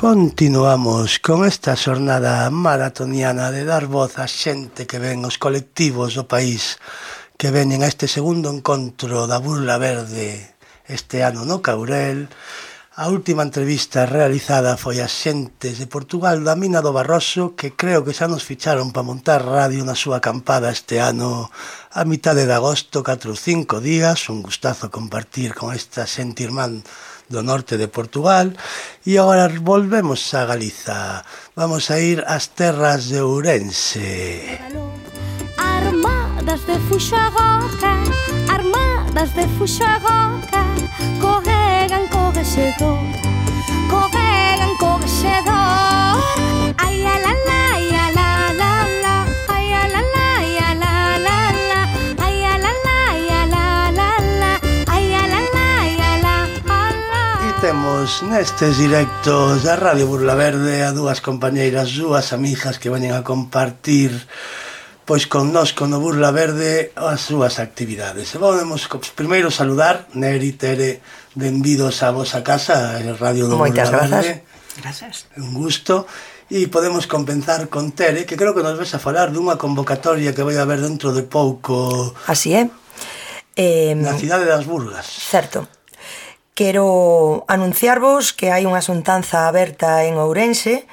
Continuamos con esta xornada maratoniana de dar voz a xente que ven os colectivos do país que venen a este segundo encontro da Burla Verde este ano no Caurel. A última entrevista realizada foi a xentes de Portugal da mina do Barroso que creo que xa nos ficharon para montar radio na súa acampada este ano a mitade de agosto, 4 ou 5 días. Un gustazo compartir con esta xente irmán do norte de Portugal e agora volvemos a Galiza. Vamos a ir ás terras de Ourense. Armadas de fuxagoca armadas de fuxagoca corregan co rexedor. Imos nestes directos da Radio Burla Verde a dúas compañeiras, dúas amigas que veñen a compartir pois con nos con o Burla Verde as súas actividades. E vamos primeiro saludar Neri Tere, benvidos a vosa casa, a Radio do Moitas Burla grazas. Verde. Grazas. Un gusto. E podemos compensar con Tere, que creo que nos ves a falar dunha convocatoria que vai haber dentro de pouco. Así é. Eh, na cidade das Burgas. Certo. Quero anunciarvos que hai unha xuntanza aberta en Ourense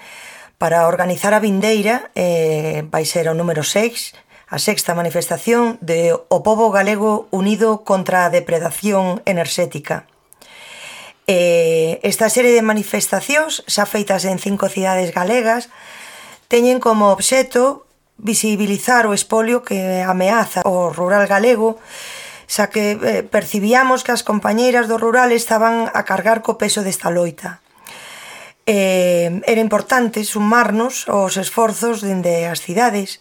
para organizar a vindeira, eh, vai ser o número 6, a sexta manifestación de O Pobo Galego Unido contra a Depredación Enerxética. Eh, esta serie de manifestacións, xa feitas en cinco cidades galegas, teñen como obxecto visibilizar o espolio que ameaza o rural galego xa que eh, percibíamos que as compañeiras do rural estaban a cargar co peso desta loita. Eh, era importante sumarnos aos esforzos dende as cidades,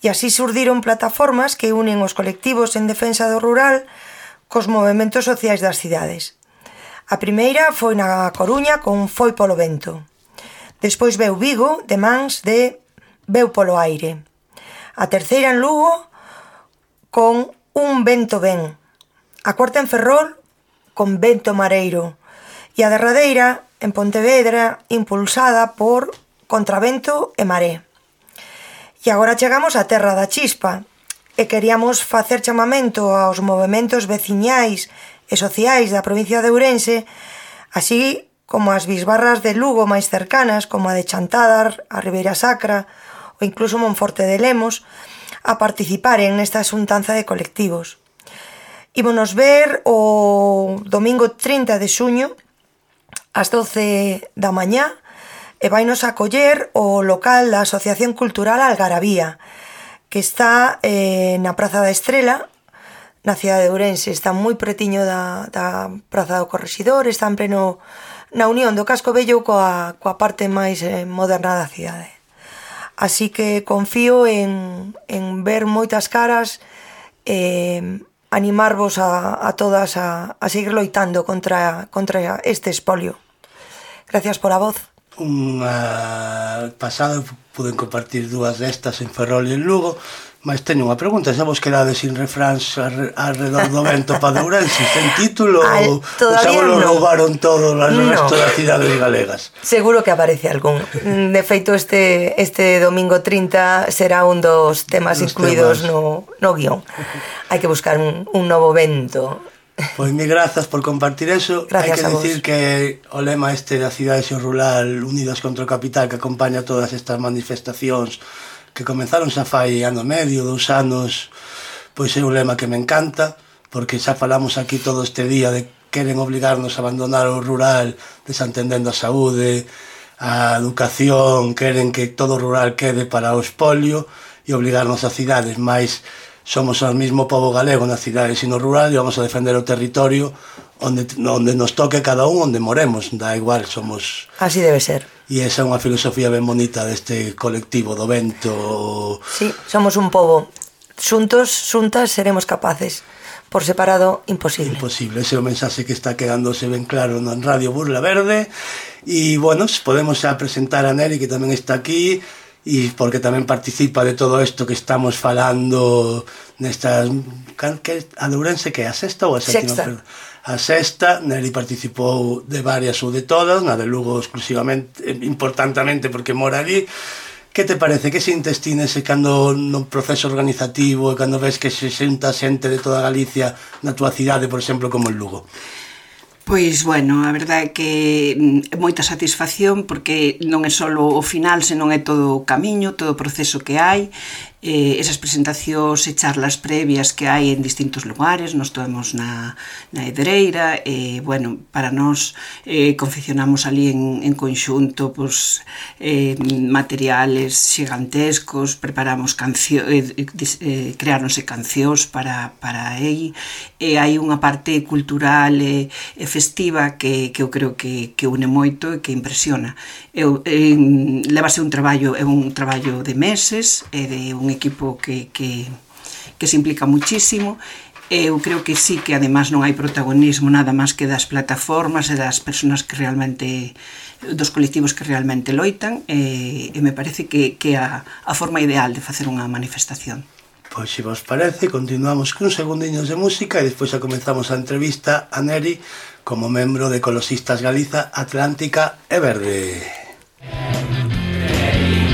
e así surdiron plataformas que unen os colectivos en defensa do rural cos movimentos sociais das cidades. A primeira foi na Coruña con Foi polo vento. Despois veu Vigo de mans de Veu polo aire. A terceira en Lugo con Un vento ben. A cuarta en Ferrol, con vento mareiro. E a derradeira, en Pontevedra, impulsada por contravento e maré. E agora chegamos á terra da chispa, e queríamos facer chamamento aos movimentos veciñais e sociais da provincia de Ourense, así como as bisbarras de Lugo máis cercanas, como a de Chantada, a Ribeira Sacra, ou incluso Monforte de Lemos, a participaren nesta xuntanza de colectivos. Ímonos ver o domingo 30 de xuño ás 12 da mañá e vainos acoller o local da Asociación Cultural Algarabía que está eh, na Praza da Estrela na cidade de Ourense, está moi pretiño da, da Praza do Corregidor, está en pleno na unión do Casco Bello coa, coa parte máis eh, moderna da cidade. Así que confío en, en ver moitas caras e eh, animarvos a, a todas a, a seguir loitando contra, contra este espolio. Gracias por a voz. Unha pasada pude compartir dúas destas en Ferrol e en Lugo Mas teño unha pregunta, xa vos quedades sin refráns alrededor do vento para Dourense, sen título Al, ou xa vos no. roubaron todo o no. resto das cidades galegas? Seguro que aparece algún. De feito, este, este domingo 30 será un dos temas Los incluídos temas. no, no guión. Hai que buscar un, un novo vento. Pois mi grazas por compartir eso. Gracias Hai que decir que o lema este da cidade rural unidas contra o capital que acompaña todas estas manifestacións que comenzaron xa fai ano medio, dous anos, pois é un lema que me encanta, porque xa falamos aquí todo este día de queren obligarnos a abandonar o rural, desantendendo a saúde, a educación, queren que todo o rural quede para o espolio e obligarnos a cidades, máis somos o mesmo povo galego nas cidades e no rural e vamos a defender o territorio onde, onde nos toque cada un onde moremos, da igual, somos... Así debe ser. E esa é unha filosofía ben bonita deste colectivo do vento. Sí, somos un pobo. Xuntos, xuntas, seremos capaces. Por separado, imposible. Imposible, ese é o mensaxe que está quedándose ben claro na Radio Burla Verde. E, bueno, podemos xa presentar a Neri, que tamén está aquí, e porque tamén participa de todo isto que estamos falando nesta que, a de Ourense que é a sexta ou a sétima? Sexta. Perdón. A sexta, Neri participou de varias ou de todas, na de Lugo exclusivamente, eh, importantemente porque mora ali, Que te parece? Que sintes ti nese cando no proceso organizativo e cando ves que se senta xente de toda Galicia na túa cidade, por exemplo, como en Lugo? Pois, bueno, a verdade é que mm, é moita satisfacción porque non é só o final, senón é todo o camiño, todo o proceso que hai eh, esas presentacións e charlas previas que hai en distintos lugares, nos toemos na, na Edreira, e, eh, bueno, para nós eh, confeccionamos ali en, en conxunto pues, eh, materiales xigantescos, preparamos cancio, eh, eh, creáronse cancións para, para aí, e hai unha parte cultural e, e festiva que, que eu creo que, que une moito e que impresiona. Eu, eh, levase un traballo, é un traballo de meses, e de un equipo que, que, que se implica muchísimo. Eu creo que sí que además non hai protagonismo nada máis que das plataformas e das persoas que realmente dos colectivos que realmente loitan e, e me parece que que a, a forma ideal de facer unha manifestación. Pois se vos parece, continuamos cun segundiños de música e despois xa comenzamos a entrevista a Neri como membro de Colosistas Galiza Atlántica e Verde. Neri,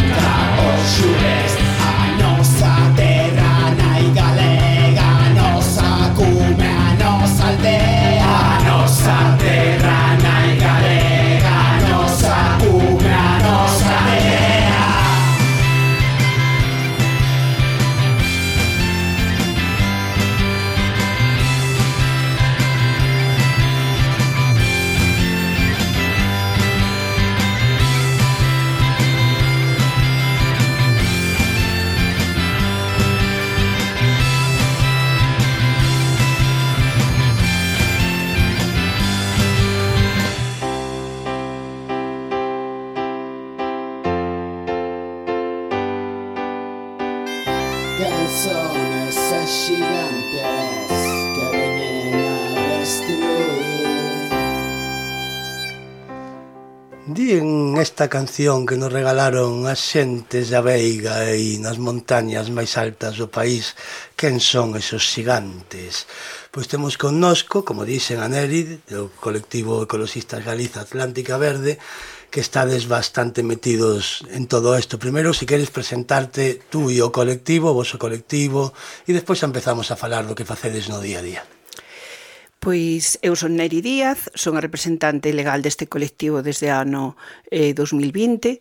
esta canción que nos regalaron as xentes da Veiga e nas montañas máis altas do país quen son esos xigantes? Pois temos connosco, como dixen a Neri do colectivo Ecologistas Galiza Atlántica Verde que estades bastante metidos en todo isto primeiro se si queres presentarte tú e o colectivo o vosso colectivo e despois empezamos a falar do que facedes no día a día. Pois eu son Neri Díaz, son a representante legal deste colectivo desde ano eh, 2020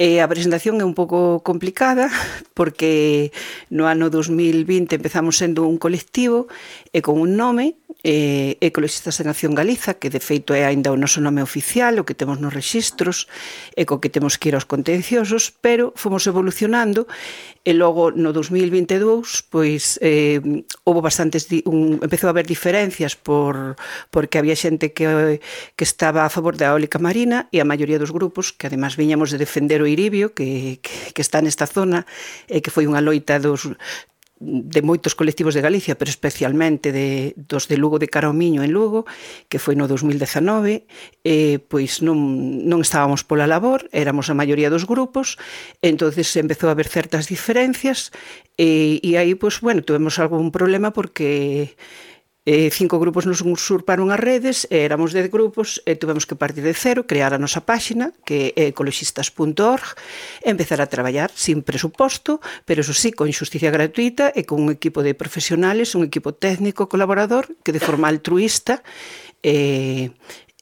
E a presentación é un pouco complicada porque no ano 2020 empezamos sendo un colectivo e con un nome eh, Ecologistas da Nación Galiza, que de feito é aínda o noso nome oficial, o que temos nos registros, e co que temos que ir aos contenciosos, pero fomos evolucionando e logo no 2022 pois eh, houve bastantes un, empezou a haber diferencias por porque había xente que que estaba a favor da eólica marina e a maioría dos grupos que además viñamos de defender o Iribio que, que, que está nesta zona e que foi unha loita dos de moitos colectivos de Galicia, pero especialmente de, dos de Lugo de Caromiño en Lugo, que foi no 2019, eh, pois non, non estábamos pola labor, éramos a maioría dos grupos, entonces empezou a haber certas diferencias, eh, e aí, pois, bueno, tuvemos algún problema porque eh, cinco grupos nos usurparon as redes, e éramos dez grupos, e tivemos tuvemos que partir de cero, crear a nosa páxina, que é ecologistas.org, empezar a traballar sin presuposto, pero eso sí, con xusticia gratuita e con un equipo de profesionales, un equipo técnico colaborador, que de forma altruista, eh,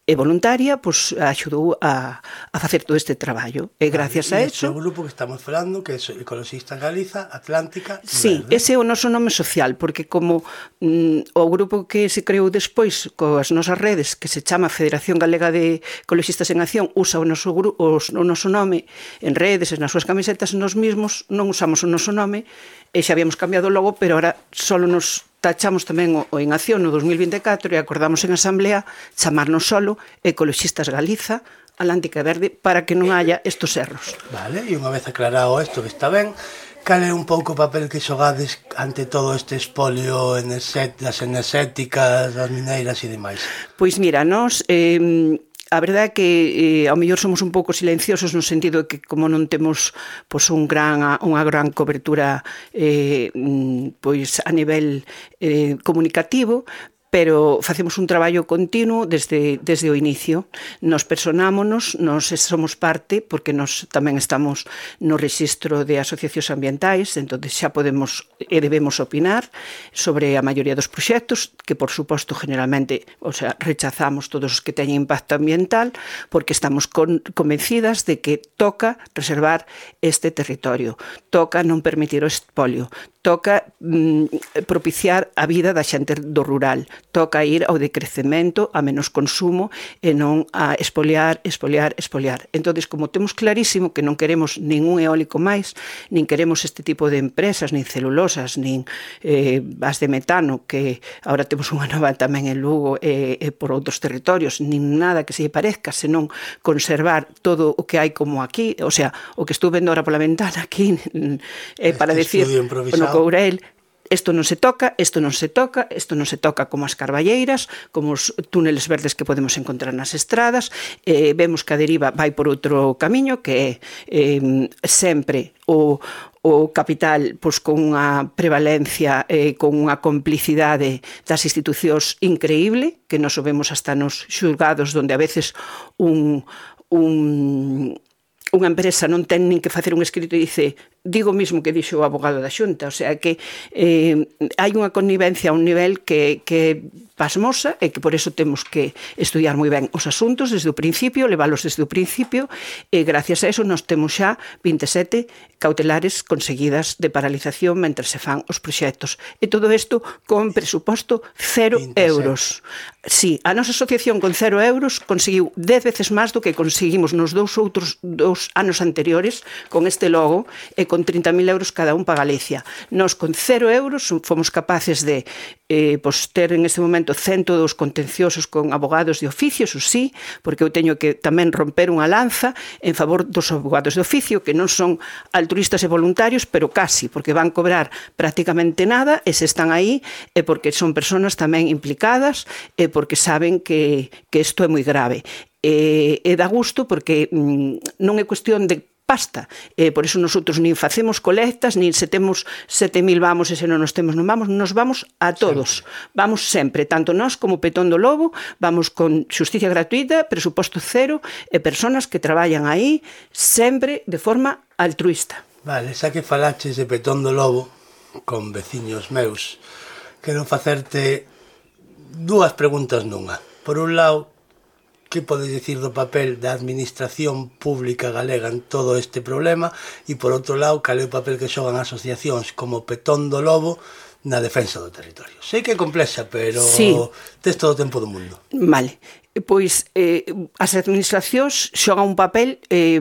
e voluntaria, pois axudou a, a facer todo este traballo. E gracias a eso... o grupo que estamos falando, que é Ecologistas Galiza, Atlántica... Sí, Verde. ese é o noso nome social, porque como mm, o grupo que se creou despois coas nosas redes, que se chama Federación Galega de Ecologistas en Acción, usa o noso, gru, o, noso nome en redes, nas súas camisetas, nos mismos non usamos o noso nome, e xa habíamos cambiado logo, pero ahora só nos tachamos tamén o Inación no 2024 e acordamos en Asamblea chamarnos solo Ecoloxistas Galiza Atlántica Verde para que non haya estos erros. Vale, e unha vez aclarado isto que está ben, cal é un pouco o papel que xogades ante todo este espolio enerxet, das enerxéticas, das mineiras e demais? Pois mira, nós eh, a verdade é que eh, ao mellor somos un pouco silenciosos no sentido de que como non temos pois un gran unha gran cobertura eh, mm, pois a nivel eh, comunicativo, pero facemos un traballo continuo desde, desde o inicio. Nos personámonos, nos somos parte, porque nos tamén estamos no registro de asociacións ambientais, entonces xa podemos e debemos opinar sobre a maioría dos proxectos, que por suposto generalmente o sea, rechazamos todos os que teñen impacto ambiental, porque estamos con, convencidas de que toca reservar este territorio, toca non permitir o espolio, toca mm, propiciar a vida da xente do rural, toca ir ao decrecemento, a menos consumo e non a espoliar, espoliar, espoliar. Entonces, como temos clarísimo que non queremos ningún eólico máis, nin queremos este tipo de empresas, nin celulosas, nin eh, as de metano, que ahora temos unha nova tamén en Lugo e, eh, e por outros territorios, nin nada que se lle parezca, senón conservar todo o que hai como aquí, o sea, o que estuve vendo ahora pola ventana aquí eh, para este decir, bueno, Courel, isto non se toca, isto non se toca, isto non se toca como as carballeiras, como os túneles verdes que podemos encontrar nas estradas, eh, vemos que a deriva vai por outro camiño que é eh, sempre o, o capital pois, con unha prevalencia, eh, con unha complicidade das institucións increíble, que nos vemos hasta nos xulgados donde a veces un, un, unha empresa non ten nin que facer un escrito e dice digo mismo que dixo o abogado da Xunta, o sea que eh, hai unha connivencia a un nivel que, que pasmosa e que por eso temos que estudiar moi ben os asuntos desde o principio, leválos desde o principio e gracias a eso nos temos xa 27 cautelares conseguidas de paralización mentre se fan os proxectos. E todo isto con presuposto 0 euros. Sí, a nosa asociación con 0 euros conseguiu 10 veces máis do que conseguimos nos dous outros dous anos anteriores con este logo e con 30.000 euros cada un para Galicia. Nos con cero euros fomos capaces de eh, pues, ter en este momento 102 contenciosos con abogados de oficio, eso sí, porque eu teño que tamén romper unha lanza en favor dos abogados de oficio, que non son altruistas e voluntarios, pero casi, porque van cobrar prácticamente nada e se están aí e porque son personas tamén implicadas e porque saben que, que isto é moi grave. E, e dá gusto porque mm, non é cuestión de pasta. Eh, por iso nosotros nin facemos colectas, nin se temos 7.000 vamos e se non nos temos non vamos, nos vamos a todos. Sempre. Vamos sempre, tanto nós como Petón do Lobo, vamos con xusticia gratuita, presuposto cero e persoas que traballan aí sempre de forma altruista. Vale, xa que falaches de Petón do Lobo con veciños meus, quero facerte dúas preguntas nunha. Por un lado, que podes dicir do papel da administración pública galega en todo este problema e por outro lado cal é o papel que xogan asociacións como Petón do Lobo na defensa do territorio. Sei que é complexa, pero sí. tes todo o tempo do mundo. Vale. Pois eh, as administracións xogan un papel eh,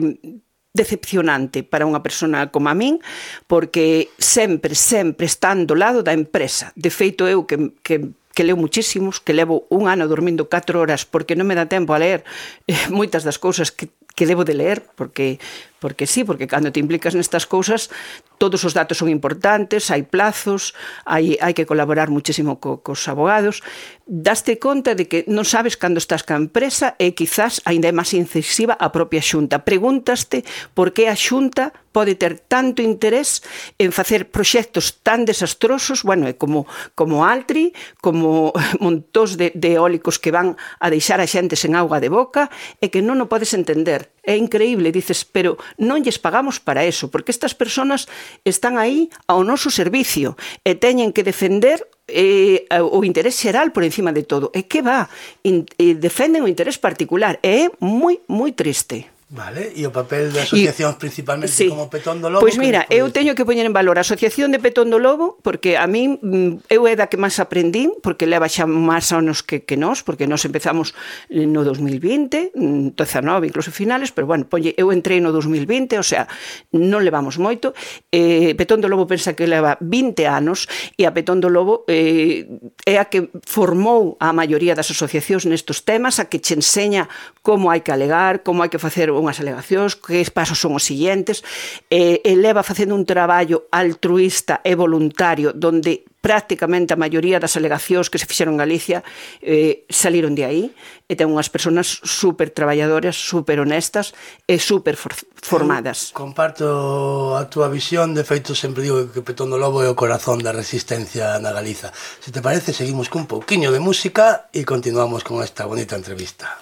decepcionante para unha persona como a min porque sempre, sempre están do lado da empresa. De feito, eu que, que que leo muchísimos, que levo un ano dormindo 4 horas porque non me dá tempo a ler eh, moitas das cousas que, que debo de ler, porque Porque sí, porque cando te implicas nestas cousas, todos os datos son importantes, hai plazos, hai, hai que colaborar muchísimo co, cos abogados. Daste conta de que non sabes cando estás ca empresa e quizás ainda é máis incisiva a propia xunta. Pregúntaste por que a xunta pode ter tanto interés en facer proxectos tan desastrosos, bueno, é como, como Altri, como montós de, de eólicos que van a deixar a xente sen auga de boca e que non o podes entender é increíble, dices, pero non lles pagamos para eso, porque estas personas están aí ao noso servicio e teñen que defender eh, o interés xeral por encima de todo. E que va? In, eh, defenden o interés particular. E é moi, moi triste. Vale, e o papel de asociacións y, principalmente sí. como Petón do Lobo? Pois mira, eu teño que poñer en valor a Asociación de Petón do Lobo porque a min mm, eu é da que máis aprendín porque leva xa máis anos que, que nós porque nós empezamos eh, no 2020 19, mm, incluso finales pero bueno, poñe, eu entrei no 2020 o sea, non levamos moito eh, Petón do Lobo pensa que leva 20 anos e a Petón do Lobo eh, é a que formou a maioría das asociacións nestos temas a que che enseña como hai que alegar como hai que facer unhas alegacións, que pasos son os siguientes, eh, e leva facendo un traballo altruista e voluntario donde prácticamente a maioría das alegacións que se fixeron en Galicia eh, saliron de aí e ten unhas personas super traballadoras, super honestas e super for formadas. Eu comparto a túa visión, de feito sempre digo que Petón do Lobo é o corazón da resistencia na Galiza. Se te parece, seguimos cun pouquiño de música e continuamos con esta bonita entrevista.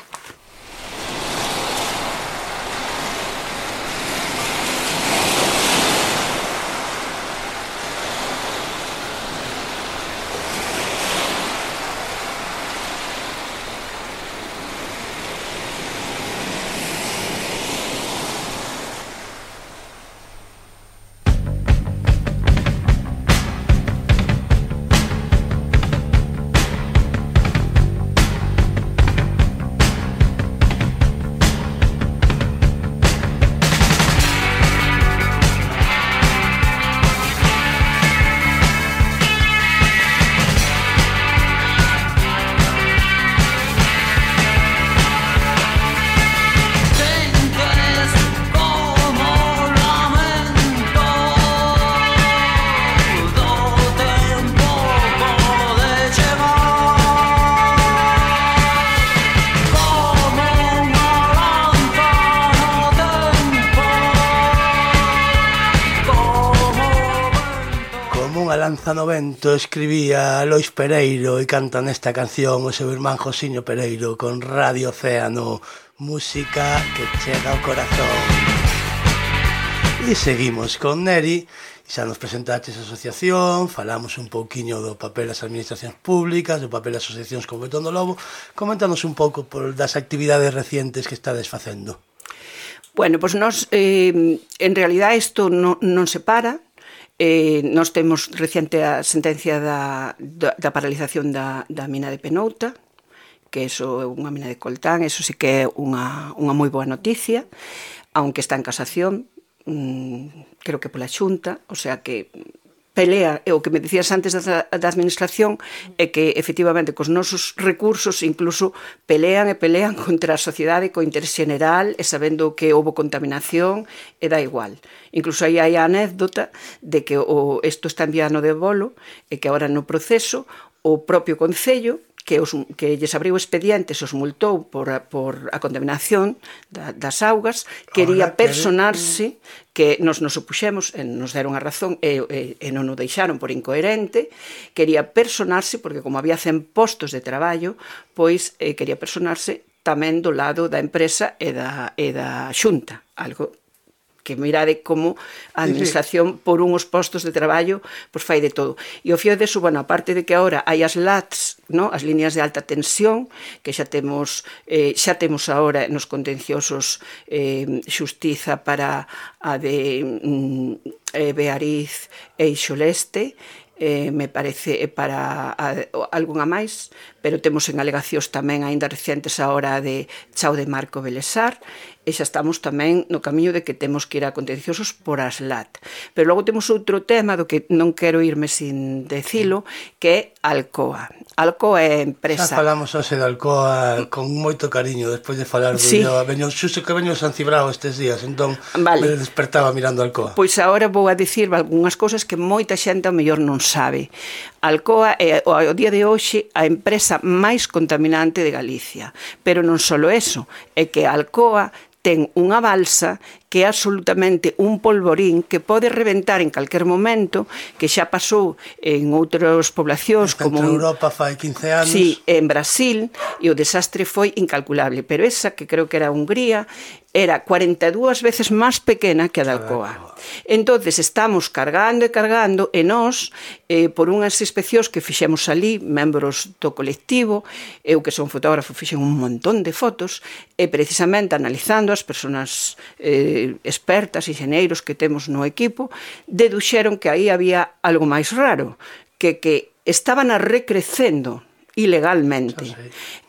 Praza 90 escribía Lois Pereiro e canta nesta canción o seu irmán Josiño Pereiro con Radio Océano, música que chega ao corazón. E seguimos con Neri, xa nos presentaches a asociación, falamos un pouquiño do papel das administracións públicas, do papel das asociacións como Betón do Lobo, coméntanos un pouco por das actividades recientes que estades facendo. Bueno, pois pues nos, eh, en realidad isto non, non se para, Eh, nós temos recente a sentencia da, da, da paralización da, da mina de Penouta, que eso é unha mina de coltán, eso sí que é unha, unha moi boa noticia, aunque está en casación, mmm, creo que pola xunta, o sea que pelea, é o que me dicías antes da, da administración, é que efectivamente cos nosos recursos incluso pelean e pelean contra a sociedade co interés general e sabendo que houve contaminación e dá igual. Incluso aí hai a anécdota de que o, isto está enviado de Bolo e que agora no proceso o propio Concello que, os, que lles abriu expedientes, os multou por a, por a contaminación da, das augas, quería personarse que nos nos opuxemos, e nos deron a razón e, e, e non o deixaron por incoherente, quería personarse, porque como había 100 postos de traballo, pois eh, quería personarse tamén do lado da empresa e da, e da xunta, algo que mirade como a administración por unhos postos de traballo pois fai de todo. E o fío deso, bueno, aparte de que agora hai as LATs, no? as líneas de alta tensión, que xa temos eh, xa temos agora nos contenciosos eh, xustiza para a de mm, eh, Beariz e Ixoleste, eh, me parece para a, a, algunha máis, pero temos en alegacións tamén aínda recentes a hora de Chao de Marco Belesar e xa estamos tamén no camiño de que temos que ir a contenciosos por as LAT. Pero logo temos outro tema do que non quero irme sin decilo, que é Alcoa. Alcoa é empresa... Xa falamos hoxe de Alcoa con moito cariño despois de falar do sí. Veño, xuxo que veño San Cibrao estes días, entón vale. me despertaba mirando Alcoa. Pois agora vou a dicir algunhas cousas que moita xente ao mellor non sabe. Alcoa é ao día de hoxe a empresa máis contaminante de Galicia. Pero non só eso, é que Alcoa ten unha balsa que é absolutamente un polvorín que pode reventar en calquer momento, que xa pasou en outras poblacións como en Europa fai 15 anos. Sí, en Brasil e o desastre foi incalculable, pero esa que creo que era Hungría era 42 veces máis pequena que a da Alcoa. Entonces estamos cargando e cargando e nós, eh, por unhas inspeccións que fixemos ali, membros do colectivo, eu que son fotógrafo fixen un montón de fotos, e precisamente analizando as persoas eh, expertas e xeneiros que temos no equipo, deduxeron que aí había algo máis raro, que que estaban a recrecendo ilegalmente.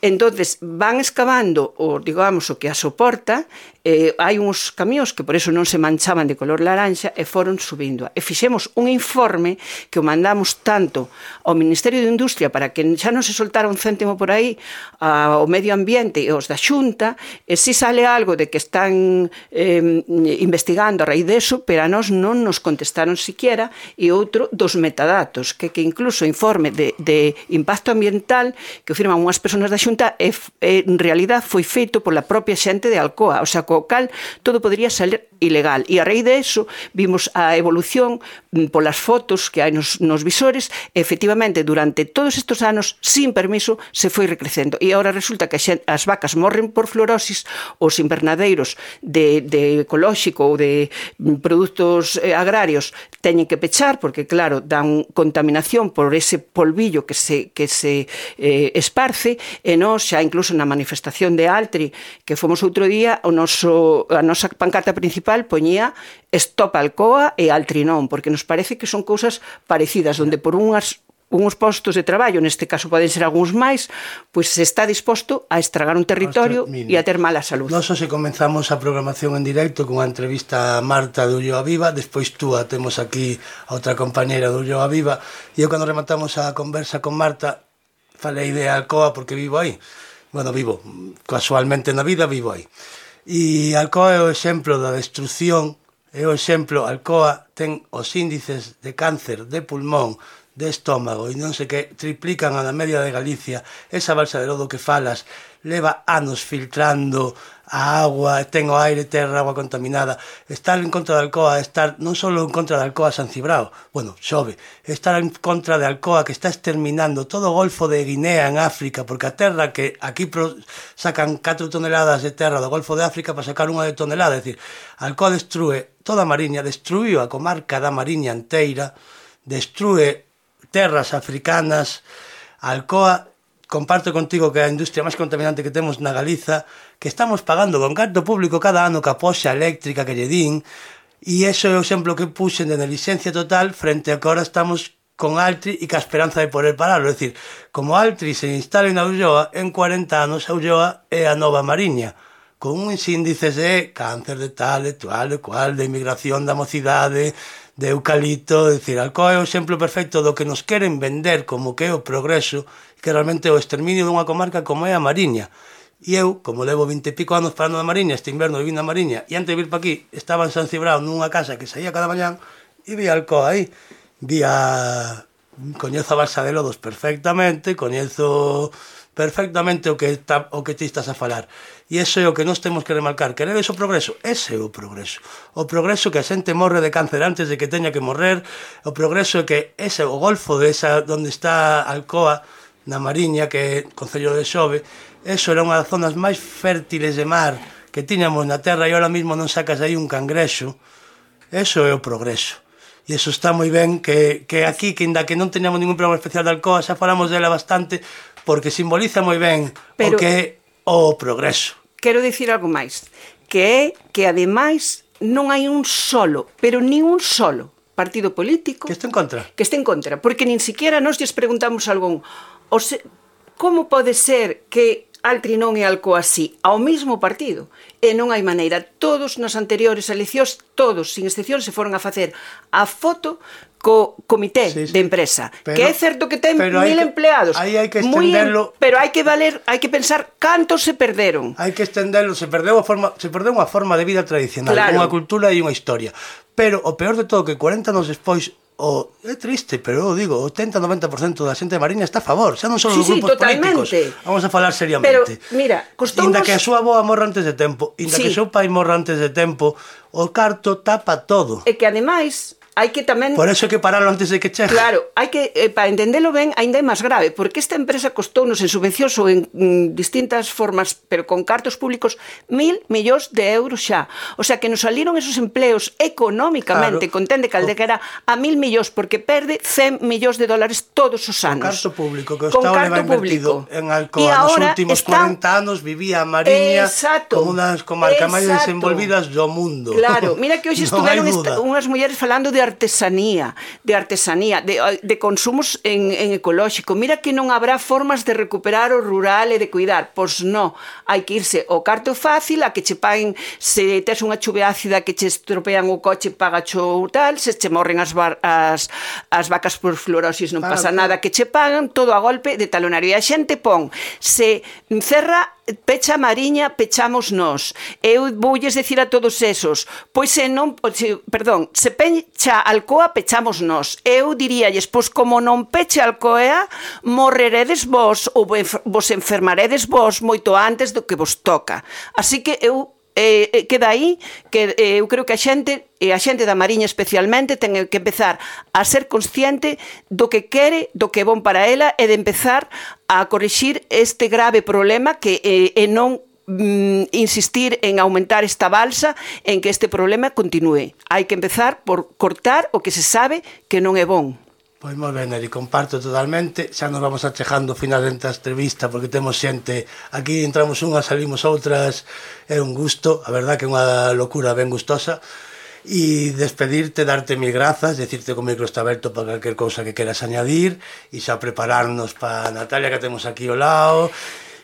Entonces van excavando o digamos o que a soporta eh, hai uns camións que por eso non se manchaban de color laranxa e foron subindo. E fixemos un informe que o mandamos tanto ao Ministerio de Industria para que xa non se soltara un céntimo por aí ao medio ambiente e aos da Xunta, e si sale algo de que están eh, investigando a raíz deso, pero a nós non nos contestaron siquiera, e outro dos metadatos, que, que incluso o informe de, de impacto ambiental que firman unhas persoas da Xunta, e, en realidad foi feito pola propia xente de Alcoa, o sea, co cal todo podría salir ilegal. E a raíz de eso vimos a evolución mm, polas fotos que hai nos, nos visores, efectivamente durante todos estes anos sin permiso se foi recrecendo. E agora resulta que as vacas morren por fluorosis, os invernadeiros de, de ecolóxico ou de mm, produtos eh, agrarios teñen que pechar porque claro, dan contaminación por ese polvillo que se que se eh, esparce e nós xa incluso na manifestación de Altri que fomos outro día o noso noso, a nosa pancarta principal poñía Stop Alcoa e Altrinón, porque nos parece que son cousas parecidas, onde por unhas unhos postos de traballo, neste caso poden ser algúns máis, pois se está disposto a estragar un territorio e a ter mala salud. Nós se comenzamos a programación en directo con a entrevista a Marta de Ulloa Viva, despois tú a temos aquí a outra compañera de Ulloa Viva, e eu cando rematamos a conversa con Marta, falei de Alcoa porque vivo aí. Bueno, vivo, casualmente na vida vivo aí. E Alcoa é o exemplo da destrucción, é o exemplo, Alcoa ten os índices de cáncer de pulmón de estómago e non se que triplican a na media de Galicia esa balsa de lodo que falas leva anos filtrando a agua, ten o aire, terra, agua contaminada. Estar en contra de Alcoa estar non só en contra de Alcoa San Cibrao bueno, xove, estar en contra de Alcoa que está exterminando todo o Golfo de Guinea en África, porque a terra que aquí pro, sacan 4 toneladas de terra do Golfo de África para sacar unha de tonelada é dicir, Alcoa destrue toda a Mariña, destruiu a comarca da Mariña anteira destrue terras africanas, Alcoa comparto contigo que a industria máis contaminante que temos na Galiza, que estamos pagando con gasto público cada ano que poxa eléctrica que lle din, e eso é o exemplo que puxen de licencia total frente a que ahora estamos con Altri e ca esperanza de poder pararlo. É dicir, como Altri se instale na Ulloa, en 40 anos a Ulloa é a nova Mariña, con uns índices de cáncer de tal, de tal, de cual, de inmigración da mocidade, de eucalipto, decir, Alcoa é o exemplo perfecto do que nos queren vender como que é o progreso, que realmente é o exterminio dunha comarca como é a Mariña. E eu, como levo 20 e pico anos parando na Mariña, este inverno vivindo na Mariña, e antes de vir para aquí, estaba en San Cibrao nunha casa que saía cada mañán, e vi Alcoa aí, vi a... Coñezo a Barça de Lodos perfectamente, coñezo perfectamente o que, está, o que ti estás a falar. E eso é o que nós temos que remarcar, que o progreso, ese é o progreso. O progreso que a xente morre de cáncer antes de que teña que morrer, o progreso é que ese o golfo de esa onde está Alcoa, na Mariña, que é Concello de Xove, eso era unha das zonas máis fértiles de mar que tiñamos na terra e ahora mesmo non sacas aí un cangrexo. Eso é o progreso. E eso está moi ben que, que aquí, que inda que non teñamos ningún programa especial de Alcoa, xa falamos dela bastante, porque simboliza moi ben Pero, o que é o progreso. Quero dicir algo máis, que é que ademais non hai un solo, pero nin un solo partido político que este en contra. Que este en contra, porque nin siquiera nos lles preguntamos algún, o se, como pode ser que Altri non e Alcoasí ao mesmo partido e non hai maneira. Todos nas anteriores eleccións, todos, sin excepción, se foron a facer a foto co comité sí, sí. de empresa, pero, que é certo que ten mil que, empleados. Aí hai que estenderlo. Muy, pero hai que valer, hai que pensar cantos se perderon. Hai que estenderlo, se perdeu a forma, se perdeu unha forma de vida tradicional, claro. unha cultura e unha historia. Pero o peor de todo que 40 anos despois o é triste, pero eu digo, 80-90% da xente de Mariña está a favor, xa non só sí, os grupos sí, políticos. Vamos a falar seriamente. Pero, mira, costounos... Inda que a súa boa morra antes de tempo, inda sí. que o seu pai morra antes de tempo, o carto tapa todo. E que ademais, hai que tamén Por eso que paralo antes de que chegue. Claro, hai que eh, para entendelo ben aínda é máis grave, porque esta empresa costounos en subvencións ou en mm, distintas formas, pero con cartos públicos, mil millóns de euros xa. O sea que nos saliron esos empleos económicamente, claro. contende Caldequera a mil millóns porque perde 100 millóns de dólares todos os anos. Con carto público que o con Estado leva invertido público. en Alcoa nos últimos está... 40 anos vivía a Mariña Exacto. como das comarcas máis desenvolvidas do mundo. Claro, mira que hoxe no estuveron unhas mulleres falando de artesanía, de artesanía, de, de consumos en, en ecolóxico. Mira que non habrá formas de recuperar o rural e de cuidar. Pois non, hai que irse o carto fácil, a que che paguen se tes unha chuvia ácida que che estropean o coche, paga cho tal, se che morren as, bar, as, as vacas por fluorosis, non pasa nada que che pagan, todo a golpe de talonario. E a xente pon, se cerra pecha a Mariña, pechamos nós. Eu voulles decir a todos esos, pois se non, se, perdón, se pecha Alcoa, pechamos nós. Eu diríalles, pois como non peche Alcoa, morreredes vos ou vos enfermaredes vos moito antes do que vos toca. Así que eu eh, eh, queda aí que eh, eu creo que a xente e a xente da Mariña especialmente ten que empezar a ser consciente do que quere, do que é bon para ela e de empezar a corrixir este grave problema que eh, e non mm, insistir en aumentar esta balsa en que este problema continúe. Hai que empezar por cortar o que se sabe que non é bon. Pois moi ben, Eri, comparto totalmente. Xa nos vamos achejando finalmente a entrevista porque temos xente. Aquí entramos unhas, salimos outras. É un gusto, a verdad que é unha locura ben gustosa. E despedirte, darte mil grazas, decirte que o micro está aberto para calquer cousa que queras añadir e xa prepararnos para Natalia que temos aquí ao lado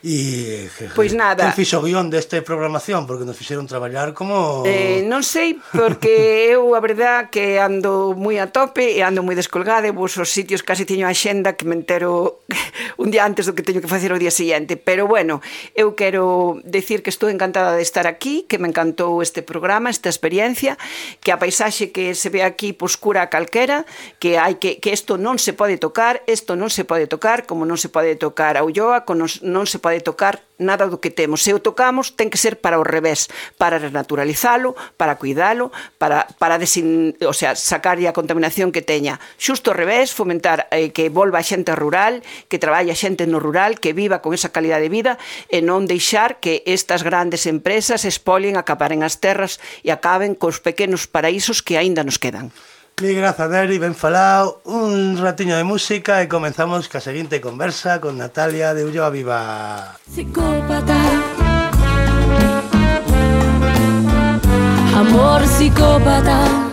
E pois nada. Quen fixo o guión desta programación? Porque nos fixeron traballar como eh, non sei porque eu a verdad que ando moi a tope e ando moi descolgada. E vos os sitios case teño a xenda que me entero un día antes do que teño que facer o día seguinte, pero bueno, eu quero decir que estou encantada de estar aquí, que me encantou este programa, esta experiencia, que a paisaxe que se ve aquí pois cura a calquera, que hai que que isto non se pode tocar, isto non se pode tocar, como non se pode tocar a Ulloa, non, non se pode de tocar nada do que temos. Se o tocamos, ten que ser para o revés, para renaturalizalo, para cuidalo, para, para desin, o sea, sacar a contaminación que teña. Xusto ao revés, fomentar eh, que volva a xente rural, que traballe a xente no rural, que viva con esa calidad de vida e non deixar que estas grandes empresas espolien, acaparen as terras e acaben cos pequenos paraísos que aínda nos quedan. Mil grazas, Neri, ben falado, un ratiño de música e comenzamos ca seguinte conversa con Natalia de Ulloa Viva. Psicópata Amor psicópata